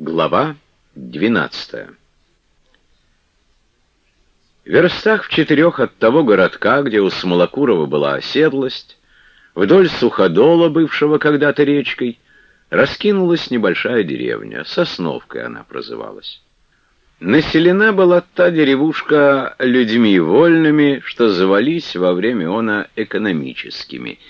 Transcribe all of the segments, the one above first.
Глава 12 В верстах в четырех от того городка, где у Смолокурова была оседлость, вдоль суходола, бывшего когда-то речкой, раскинулась небольшая деревня, Сосновкой она прозывалась. Населена была та деревушка людьми вольными, что завались во время она экономическими.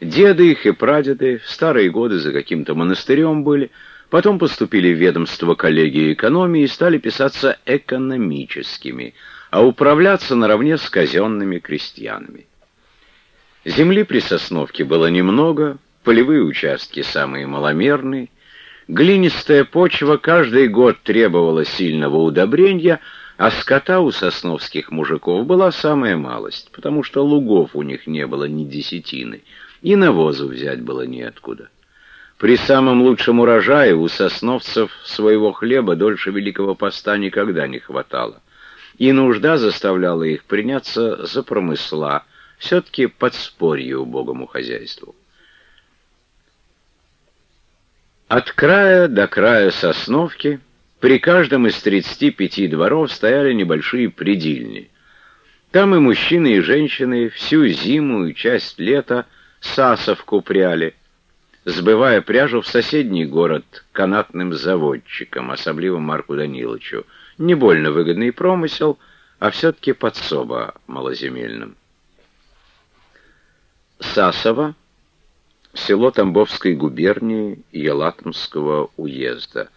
Деды их и прадеды в старые годы за каким-то монастырем были, потом поступили в ведомство коллегии экономии и стали писаться экономическими, а управляться наравне с казенными крестьянами. Земли при Сосновке было немного, полевые участки самые маломерные, Глинистая почва каждый год требовала сильного удобрения, а скота у сосновских мужиков была самая малость, потому что лугов у них не было ни десятины, и навозу взять было неоткуда. При самом лучшем урожае у сосновцев своего хлеба дольше Великого Поста никогда не хватало, и нужда заставляла их приняться за промысла, все-таки подспорье убогому хозяйству. От края до края Сосновки при каждом из 35 дворов стояли небольшие предильни. Там и мужчины, и женщины всю зиму и часть лета сасовку пряли, сбывая пряжу в соседний город канатным заводчикам, особливо Марку Даниловичу. Не больно выгодный промысел, а все-таки подсоба малоземельным. Сасово село Тамбовской губернии Елатомского уезда.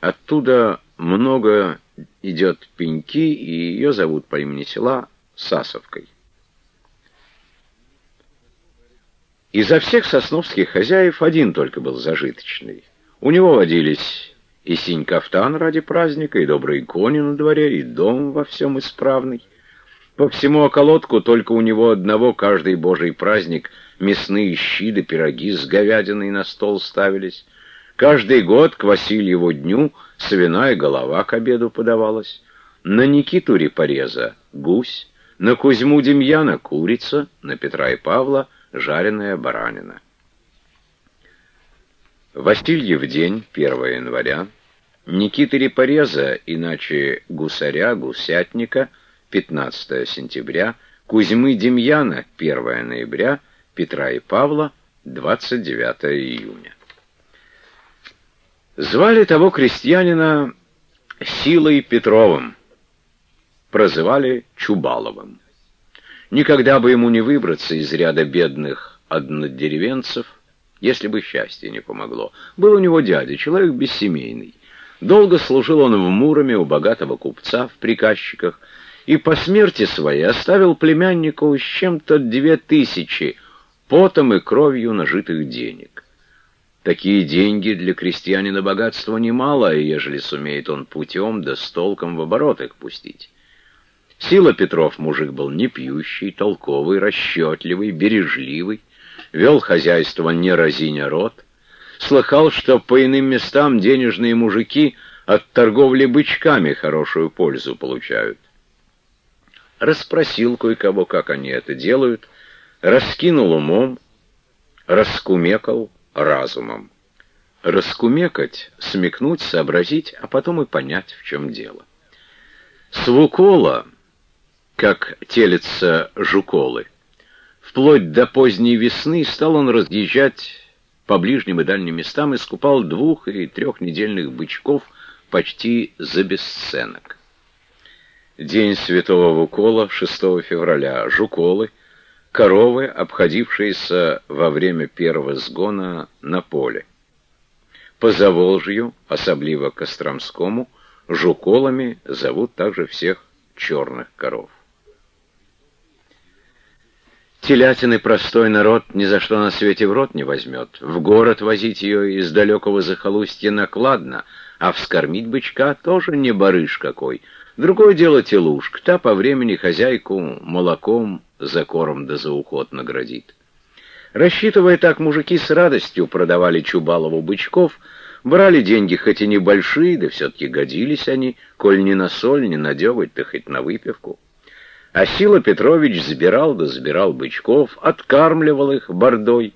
Оттуда много идет пеньки, и ее зовут по имени села Сасовкой. Изо всех сосновских хозяев один только был зажиточный. У него водились и синь-кафтан ради праздника, и добрые кони на дворе, и дом во всем исправный. По всему околотку только у него одного каждый божий праздник мясные щи да пироги с говядиной на стол ставились. Каждый год к Васильеву дню свиная голова к обеду подавалась. На Никиту Репореза — гусь, на Кузьму Демьяна — курица, на Петра и Павла — жареная баранина. Васильев день, 1 января, Никиты Репореза, иначе гусаря, гусятника — 15 сентября, Кузьмы Демьяна 1 ноября, Петра и Павла 29 июня. Звали того крестьянина Силой Петровым, прозывали Чубаловым. Никогда бы ему не выбраться из ряда бедных однодеревенцев, если бы счастье не помогло. Был у него дядя, человек бессемейный. Долго служил он в Муроме у богатого купца в приказчиках, и по смерти своей оставил племяннику с чем-то две тысячи потом и кровью нажитых денег. Такие деньги для крестьянина богатства немало, ежели сумеет он путем да с толком в оборот их пустить. Сила Петров мужик был не пьющий, толковый, расчетливый, бережливый, вел хозяйство не разиня рот, слыхал, что по иным местам денежные мужики от торговли бычками хорошую пользу получают расспросил кое-кого, как они это делают, раскинул умом, раскумекал разумом. Раскумекать, смекнуть, сообразить, а потом и понять, в чем дело. Свукола, как телятся жуколы, вплоть до поздней весны стал он разъезжать по ближним и дальним местам и скупал двух- и трехнедельных бычков почти за бесценок. День святого Вукола, 6 февраля, жуколы, коровы, обходившиеся во время первого сгона на поле. По Заволжью, особливо Костромскому, жуколами зовут также всех черных коров. Телятины простой народ ни за что на свете в рот не возьмет. В город возить ее из далекого захолустья накладно, а вскормить бычка тоже не барыш какой — Другое дело телушка, та по времени хозяйку молоком за корм да за уход наградит. Рассчитывая так, мужики с радостью продавали Чубалову бычков, брали деньги хоть и небольшие, да все-таки годились они, коль ни на соль, ни на деготь, да хоть на выпивку. А Сила Петрович сбирал да сбирал бычков, откармливал их бордой,